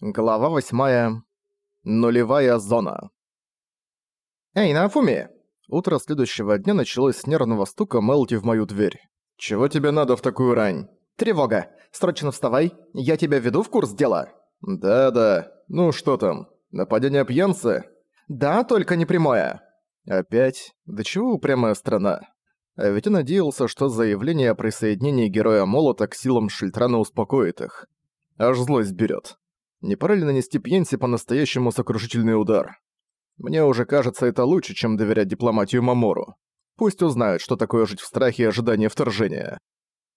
Глава восьмая. Нулевая зона. «Эй, Нафуми!» Утро следующего дня началось с нервного стука Мелти в мою дверь. «Чего тебе надо в такую рань?» «Тревога! Срочно вставай! Я тебя веду в курс дела!» «Да-да. Ну что там? Нападение пьянцы?» «Да, только не прямое». «Опять? Да чего упрямая страна?» А ведь я надеялся, что заявление о присоединении героя Молота к силам Шильтрана успокоит их. Аж злость берет. Не пора ли нанести Пьенси по-настоящему сокрушительный удар? Мне уже кажется, это лучше, чем доверять дипломатию Мамору. Пусть узнают, что такое жить в страхе и ожидании вторжения.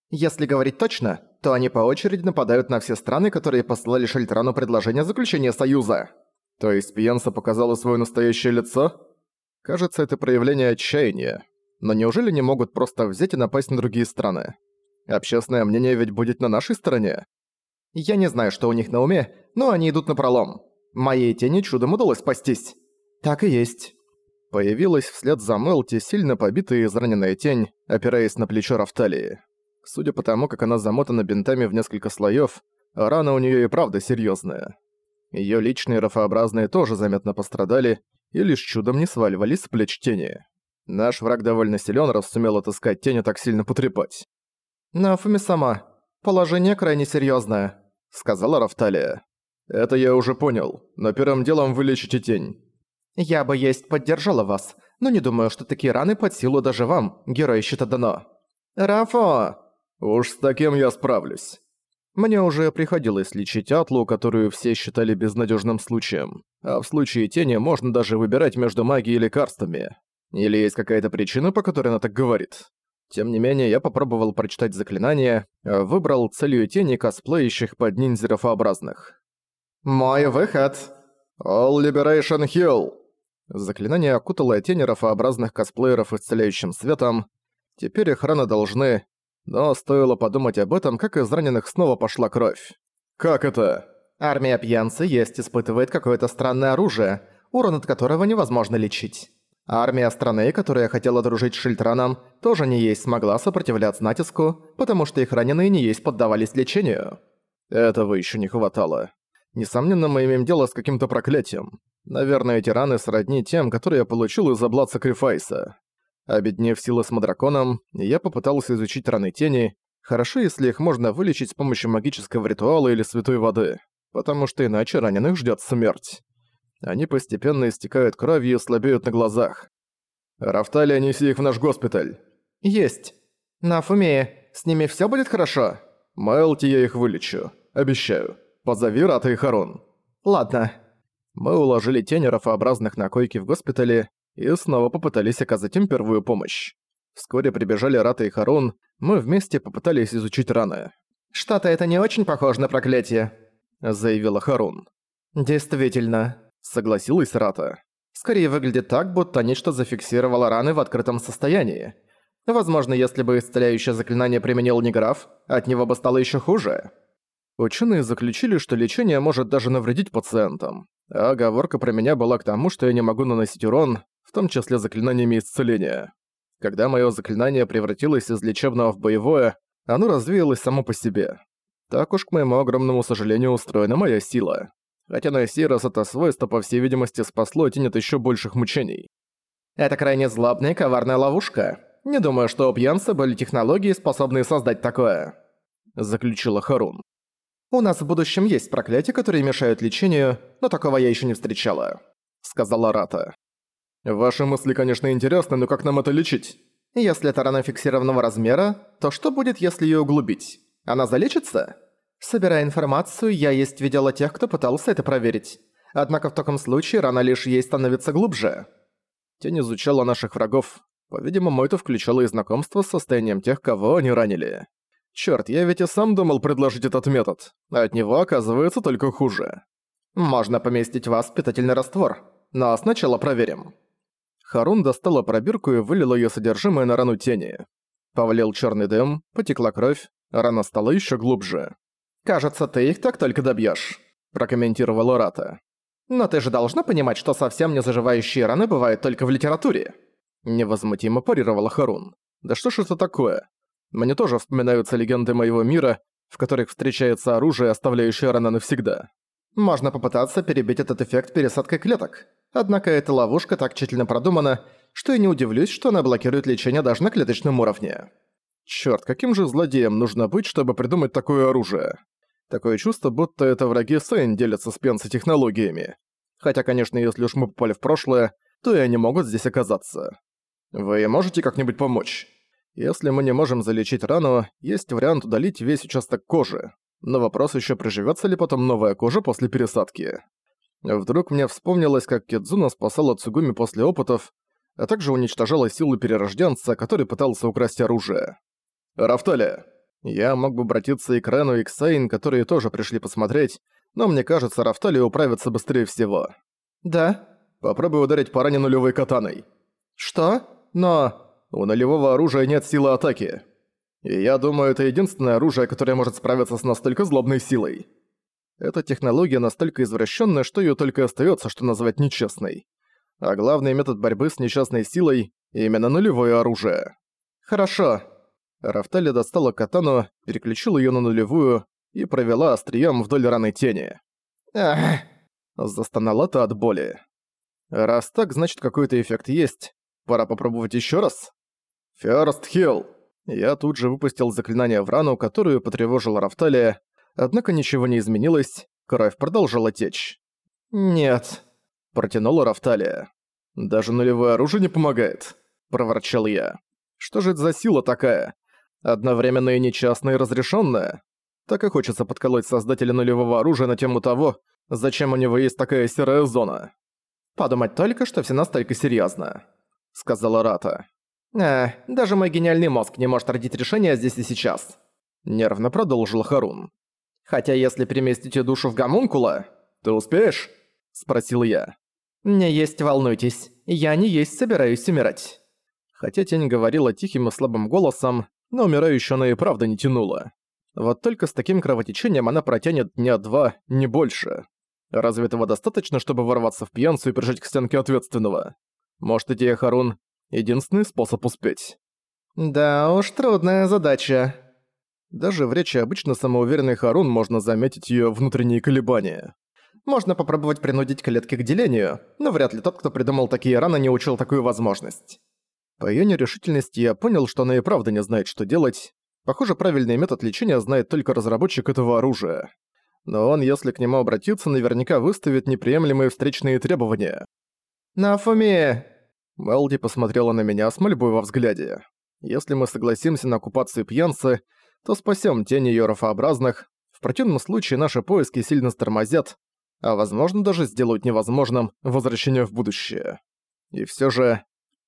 Если говорить точно, то они по очереди нападают на все страны, которые послали Шельтрану предложение заключения союза. То есть Пьенса показала свое настоящее лицо? Кажется, это проявление отчаяния. Но неужели не могут просто взять и напасть на другие страны? Общественное мнение ведь будет на нашей стороне. Я не знаю, что у них на уме, но они идут на пролом. Моей тени чудом удалось спастись. Так и есть. Появилась вслед за Мелти сильно побитая и израненная тень, опираясь на плечо Рафталии. Судя по тому, как она замотана бинтами в несколько слоев, рана у нее и правда серьезная. Ее личные рафообразные тоже заметно пострадали и лишь чудом не сваливались с плеч тени. Наш враг довольно силен, раз сумел отыскать тень и так сильно потрепать. «Нафуми сама, положение крайне серьезное сказала Рафталия. «Это я уже понял, но первым делом вылечите тень». «Я бы есть поддержала вас, но не думаю, что такие раны под силу даже вам, герой щита дано». «Рафо!» «Уж с таким я справлюсь». Мне уже приходилось лечить Атлу, которую все считали безнадежным случаем. А в случае тени можно даже выбирать между магией и лекарствами. Или есть какая-то причина, по которой она так говорит. Тем не менее, я попробовал прочитать заклинание, а выбрал целью тени косплеящих под ниндзерофообразных. «Мой выход! All Liberation Hill!» Заклинание окутало тени рафообразных косплееров исцеляющим светом. Теперь их раны должны... Но стоило подумать об этом, как из раненых снова пошла кровь. «Как это?» Армия пьянцы есть испытывает какое-то странное оружие, урон от которого невозможно лечить. Армия страны, которая хотела дружить с Шильтраном, тоже не есть смогла сопротивляться натиску, потому что их раненые не есть поддавались лечению. Этого еще не хватало. Несомненно, мы имеем дело с каким-то проклятием. Наверное, эти раны сродни тем, которые я получил из-за блат Сакрифайса. Обеднев силы с Мадраконом, я попытался изучить раны тени. Хорошо, если их можно вылечить с помощью магического ритуала или святой воды, потому что иначе раненых ждет смерть. Они постепенно истекают кровью и слабеют на глазах. «Рафталия, неси их в наш госпиталь!» «Есть! На Фумее, с ними всё будет хорошо?» «Майлти я их вылечу. Обещаю. Позови Рата и Харон». «Ладно». Мы уложили тени рафообразных на койки в госпитале и снова попытались оказать им первую помощь. Вскоре прибежали Рата и Харон, мы вместе попытались изучить раны. «Что-то это не очень похоже на проклятие», — заявила Харун. «Действительно согласилась Рата. Скорее выглядит так, будто нечто зафиксировало раны в открытом состоянии. Возможно, если бы исцеляющее заклинание применил не граф, от него бы стало еще хуже. Ученые заключили, что лечение может даже навредить пациентам. А оговорка про меня была к тому, что я не могу наносить урон, в том числе заклинаниями исцеления. Когда мое заклинание превратилось из лечебного в боевое, оно развеялось само по себе. Так уж, к моему огромному сожалению, устроена моя сила хотя на сей раз это свойство, по всей видимости, спасло тень от ещё больших мучений. Это крайне злобная и коварная ловушка. Не думаю, что у пьянца были технологии, способные создать такое. Заключила Харун. У нас в будущем есть проклятия, которые мешают лечению, но такого я ещё не встречала. Сказала Рата. Ваши мысли, конечно, интересны, но как нам это лечить? Если это рана фиксированного размера, то что будет, если её углубить? Она залечится? Собирая информацию, я есть видела тех, кто пытался это проверить. Однако в таком случае рана лишь ей становится глубже. Тень изучала наших врагов. По-видимому, это включало и знакомство с состоянием тех, кого они ранили. Чёрт, я ведь и сам думал предложить этот метод, а от него оказывается только хуже. Можно поместить вас в питательный раствор, но сначала проверим. Харун достала пробирку и вылила её содержимое на рану тени. Повалил чёрный дым, потекла кровь, рана стала ещё глубже. «Кажется, ты их так только добьёшь», – прокомментировала Рата. «Но ты же должна понимать, что совсем не заживающие раны бывают только в литературе». Невозмутимо парировала Харун. «Да что ж это такое? Мне тоже вспоминаются легенды моего мира, в которых встречается оружие, оставляющее раны навсегда». Можно попытаться перебить этот эффект пересадкой клеток. Однако эта ловушка так тщательно продумана, что я не удивлюсь, что она блокирует лечение даже на клеточном уровне. Чёрт, каким же злодеем нужно быть, чтобы придумать такое оружие? Такое чувство, будто это враги Сейн делятся с Пенси технологиями. Хотя, конечно, если уж мы попали в прошлое, то и они могут здесь оказаться. Вы можете как-нибудь помочь? Если мы не можем залечить рану, есть вариант удалить весь участок кожи. Но вопрос еще приживется ли потом новая кожа после пересадки. Вдруг мне вспомнилось, как Кидзуна спасала Цугуми после опытов, а также уничтожала силы перерожденца, который пытался украсть оружие. «Рафтали, я мог бы обратиться и к Рену, и к Сейн, которые тоже пришли посмотреть, но мне кажется, Рафтали управится быстрее всего». «Да». «Попробуй ударить по ране нулевой катаной». «Что? Но...» «У нулевого оружия нет силы атаки. И я думаю, это единственное оружие, которое может справиться с настолько злобной силой». Эта технология настолько извращенная, что ее только остается, что назвать нечестной. А главный метод борьбы с несчастной силой – именно нулевое оружие. «Хорошо», Рафтали достала катану, переключила её на нулевую и провела острием вдоль раны тени. «Ах!» Застонала та от боли. «Раз так, значит какой-то эффект есть. Пора попробовать ещё раз?» «Фёрст хилл!» Я тут же выпустил заклинание в рану, которую потревожила Рафталия, однако ничего не изменилось, кровь продолжила течь. «Нет», — протянула Рафталия. «Даже нулевое оружие не помогает», — проворчал я. «Что же это за сила такая? Одновременно и нечастная, и разрешенная. Так и хочется подколоть создателя нулевого оружия на тему того, зачем у него есть такая серая зона. «Подумать только, что все настолько серьезно, сказала Рата. «Э, даже мой гениальный мозг не может родить решение здесь и сейчас», — нервно продолжил Харун. «Хотя если переместите душу в гомункула, ты успеешь?» — спросил я. «Не есть волнуйтесь, я не есть собираюсь умирать». Хотя тень говорила тихим и слабым голосом, но умирающую она и правда не тянула. Вот только с таким кровотечением она протянет дня два, не больше. Разве этого достаточно, чтобы ворваться в пьянцу и прижать к стенке ответственного? Может, идея Харун — единственный способ успеть? Да уж, трудная задача. Даже в речи обычно самоуверенный Харун можно заметить ее внутренние колебания. Можно попробовать принудить клетки к делению, но вряд ли тот, кто придумал такие раны, не учил такую возможность. По её нерешительности я понял, что она и правда не знает, что делать. Похоже, правильный метод лечения знает только разработчик этого оружия. Но он, если к нему обратиться, наверняка выставит неприемлемые встречные требования. «Нафуми!» Мелди посмотрела на меня с мольбой во взгляде. «Если мы согласимся на оккупацию пьянцы, то спасём тени ерофообразных. В противном случае наши поиски сильно стормозят, а возможно даже сделают невозможным возвращение в будущее. И всё же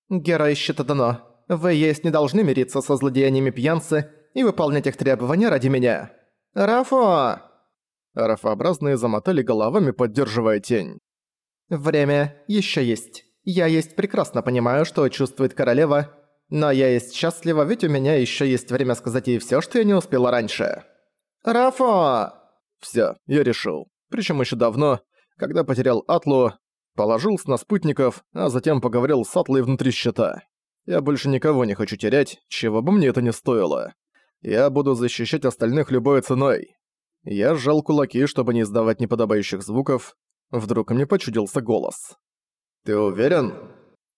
«Герой Щитодано, вы есть не должны мириться со злодеяниями пьянцы и выполнять их требования ради меня. Рафо!» Рафообразные замотали головами, поддерживая тень. «Время еще есть. Я есть прекрасно понимаю, что чувствует королева, но я есть счастлива, ведь у меня еще есть время сказать ей все, что я не успела раньше. Рафо!» Все, я решил. Причем еще давно, когда потерял Атлу, Положился на спутников, а затем поговорил с Атлой внутри щита. Я больше никого не хочу терять, чего бы мне это ни стоило. Я буду защищать остальных любой ценой. Я сжал кулаки, чтобы не издавать неподобающих звуков. Вдруг мне почудился голос. «Ты уверен?»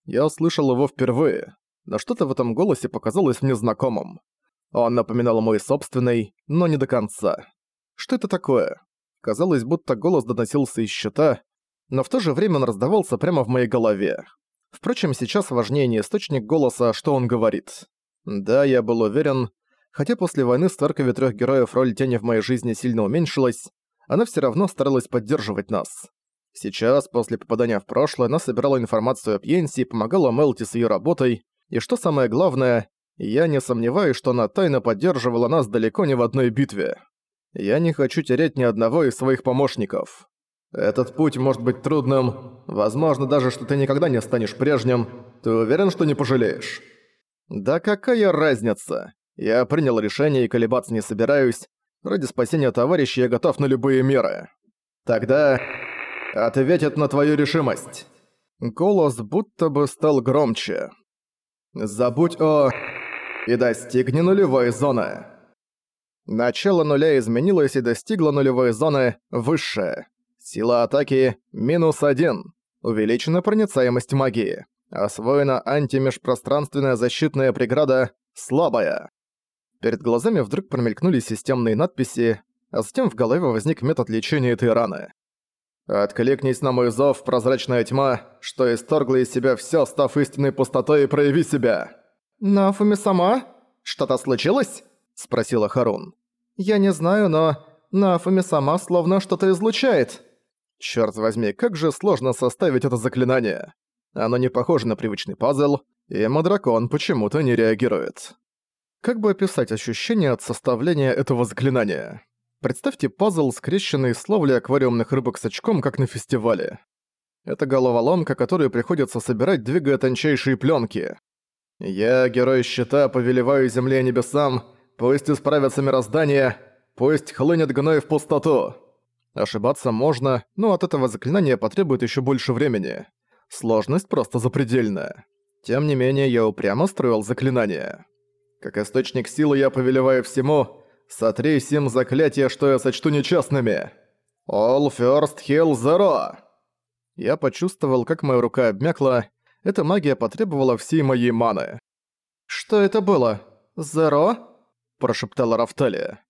Я услышал его впервые, но что-то в этом голосе показалось мне знакомым. Он напоминал мой собственный, но не до конца. Что это такое? Казалось, будто голос доносился из щита, но в то же время он раздавался прямо в моей голове. Впрочем, сейчас важнее не источник голоса, а что он говорит. Да, я был уверен, хотя после войны с церковью трех героев роль тени в моей жизни сильно уменьшилась, она все равно старалась поддерживать нас. Сейчас, после попадания в прошлое, она собирала информацию о Пьенси и помогала Мелти с ее работой, и что самое главное, я не сомневаюсь, что она тайно поддерживала нас далеко не в одной битве. Я не хочу терять ни одного из своих помощников. Этот путь может быть трудным. Возможно даже, что ты никогда не станешь прежним. Ты уверен, что не пожалеешь? Да какая разница? Я принял решение и колебаться не собираюсь. Ради спасения товарища я готов на любые меры. Тогда ответит на твою решимость. Голос будто бы стал громче. Забудь о... и достигни нулевой зоны. Начало нуля изменилось и достигло нулевой зоны высшее. Сила атаки – минус один. Увеличена проницаемость магии. Освоена антимежпространственная защитная преграда «Слабая». Перед глазами вдруг промелькнули системные надписи, а затем в голове возник метод лечения этой раны. «Откликнись на мой зов, прозрачная тьма, что исторгла из себя всё, став истинной пустотой, и прояви себя!» «Нафуми сама? Что-то случилось?» – спросила Харун. «Я не знаю, но Нафуми сама словно что-то излучает». Чёрт возьми, как же сложно составить это заклинание. Оно не похоже на привычный пазл, и Мадракон почему-то не реагирует. Как бы описать ощущение от составления этого заклинания? Представьте пазл, скрещенный с ловлей аквариумных рыбок с очком, как на фестивале. Это головоломка, которую приходится собирать, двигая тончайшие пленки. «Я, герой щита, повелеваю земле и небесам, пусть исправятся мироздание, пусть хлынет гной в пустоту». Ошибаться можно, но от этого заклинания потребует еще больше времени. Сложность просто запредельная. Тем не менее, я упрямо строил заклинание. Как источник силы я повелеваю всему, сотри сим заклятия, что я сочту нечестными. All first heal zero. Я почувствовал, как моя рука обмякла, эта магия потребовала всей моей маны. «Что это было? Зеро?» – прошептала Рафталия.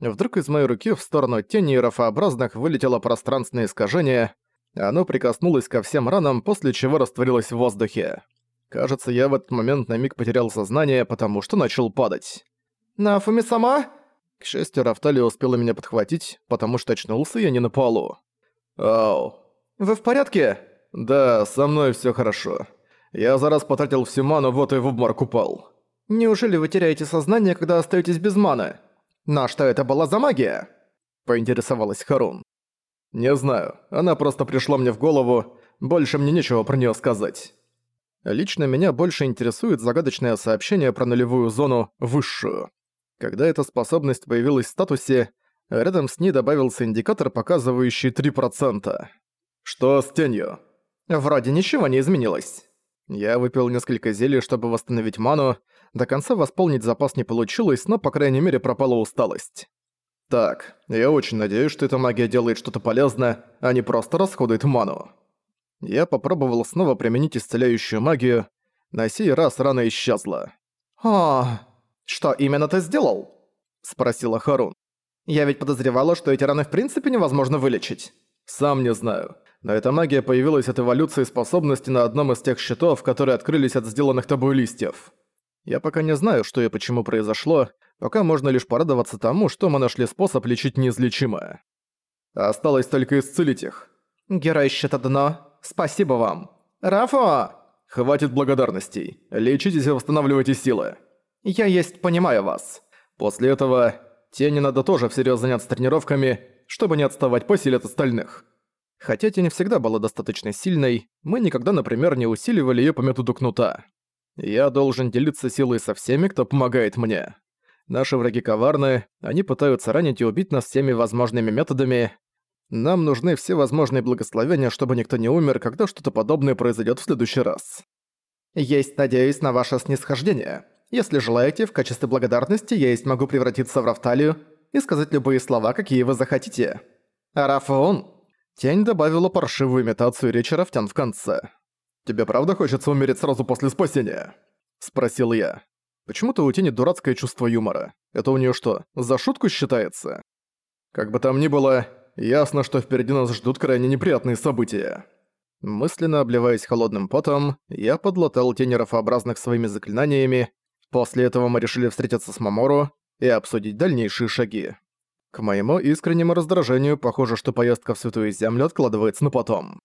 Вдруг из моей руки в сторону тени рафообразных вылетело пространственное искажение. Оно прикоснулось ко всем ранам, после чего растворилось в воздухе. Кажется, я в этот момент на миг потерял сознание, потому что начал падать. «Нафуми сама?» К счастью, Рафталия успела меня подхватить, потому что очнулся я не на полу. «Ау». «Вы в порядке?» «Да, со мной всё хорошо. Я за раз потратил всю ману, вот и в обморок упал». «Неужели вы теряете сознание, когда остаетесь без маны?» «На что это была за магия?» – поинтересовалась Харун. «Не знаю. Она просто пришла мне в голову. Больше мне нечего про нее сказать». Лично меня больше интересует загадочное сообщение про нулевую зону «Высшую». Когда эта способность появилась в статусе, рядом с ней добавился индикатор, показывающий 3%. Что с тенью? Вроде ничего не изменилось. Я выпил несколько зелий, чтобы восстановить ману, до конца восполнить запас не получилось, но, по крайней мере, пропала усталость. Так, я очень надеюсь, что эта магия делает что-то полезное, а не просто расходует ману. Я попробовал снова применить исцеляющую магию, на сей раз рана исчезла. «О, что именно ты сделал?» – спросила Харун. «Я ведь подозревала, что эти раны в принципе невозможно вылечить». «Сам не знаю. Но эта магия появилась от эволюции способности на одном из тех щитов, которые открылись от сделанных тобой листьев. Я пока не знаю, что и почему произошло, пока можно лишь порадоваться тому, что мы нашли способ лечить неизлечимое. Осталось только исцелить их. Герой щита дно, спасибо вам. Рафа! Хватит благодарностей. Лечитесь и восстанавливайте силы. Я есть понимаю вас. После этого Тени надо тоже всерьез заняться тренировками, чтобы не отставать по силе от остальных. Хотя Тень всегда была достаточно сильной, мы никогда, например, не усиливали ее по методу кнута. Я должен делиться силой со всеми, кто помогает мне. Наши враги коварны, они пытаются ранить и убить нас всеми возможными методами. Нам нужны все возможные благословения, чтобы никто не умер, когда что-то подобное произойдет в следующий раз. Есть надеюсь на ваше снисхождение. Если желаете, в качестве благодарности я есть могу превратиться в Рафталию и сказать любые слова, какие вы захотите. Рафаон. Тень добавила паршивую имитацию речи Рафтян в конце. «Тебе правда хочется умереть сразу после спасения?» – спросил я. Почему-то у Тени дурацкое чувство юмора. Это у нее что, за шутку считается? Как бы там ни было, ясно, что впереди нас ждут крайне неприятные события. Мысленно обливаясь холодным потом, я подлатал тени рафообразных своими заклинаниями. После этого мы решили встретиться с Мамору и обсудить дальнейшие шаги. К моему искреннему раздражению, похоже, что поездка в Святую Землю откладывается на потом.